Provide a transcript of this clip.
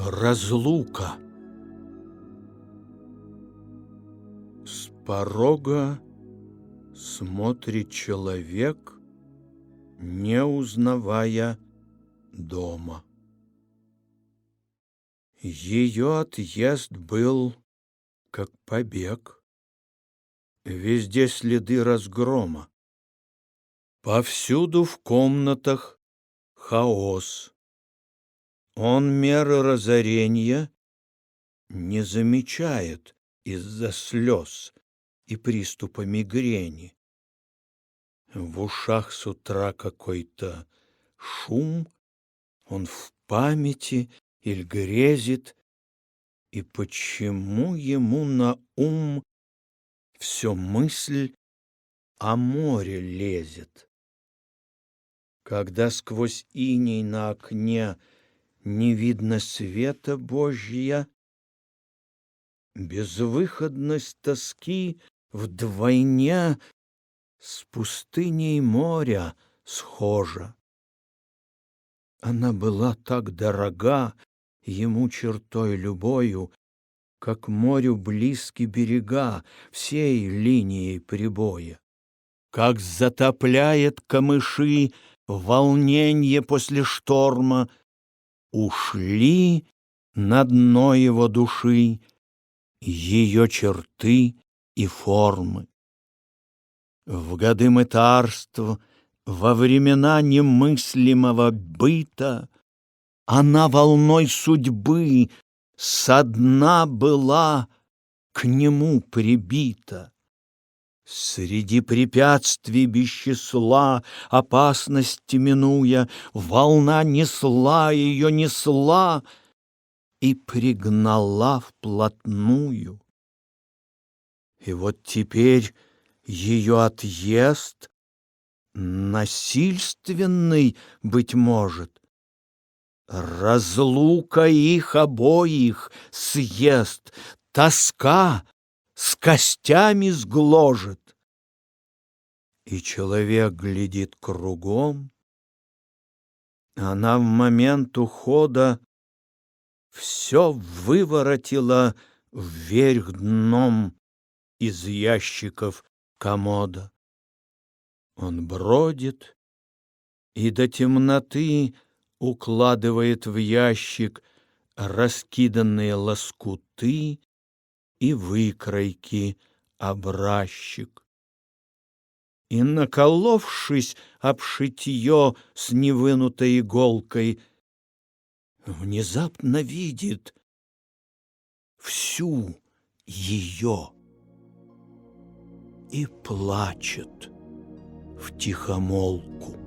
Разлука. С порога смотрит человек, не узнавая дома. Ее отъезд был как побег. Везде следы разгрома. Повсюду в комнатах хаос. Он меры разорения не замечает из-за слез и приступа мигрени. В ушах с утра какой-то шум, он в памяти или грезит, и почему ему на ум все мысль о море лезет? Когда сквозь иней на окне не видно света Божья, Безвыходность тоски вдвойне С пустыней моря схожа. Она была так дорога Ему чертой любою, Как морю близки берега Всей линией прибоя. Как затопляет камыши Волненье после шторма, Ушли на дно его души ее черты и формы. В годы мытарства, во времена немыслимого быта, Она волной судьбы со дна была к нему прибита. Среди препятствий без числа, опасности минуя, Волна несла ее, несла и пригнала вплотную. И вот теперь ее отъезд насильственный, быть может, разлука их обоих съест, тоска с костями сгложит. И человек глядит кругом. Она в момент ухода все выворотила вверх дном из ящиков комода. Он бродит и до темноты укладывает в ящик раскиданные лоскуты и выкройки образчик. И, наколовшись об шитье с невынутой иголкой, внезапно видит всю ее и плачет в тихомолку.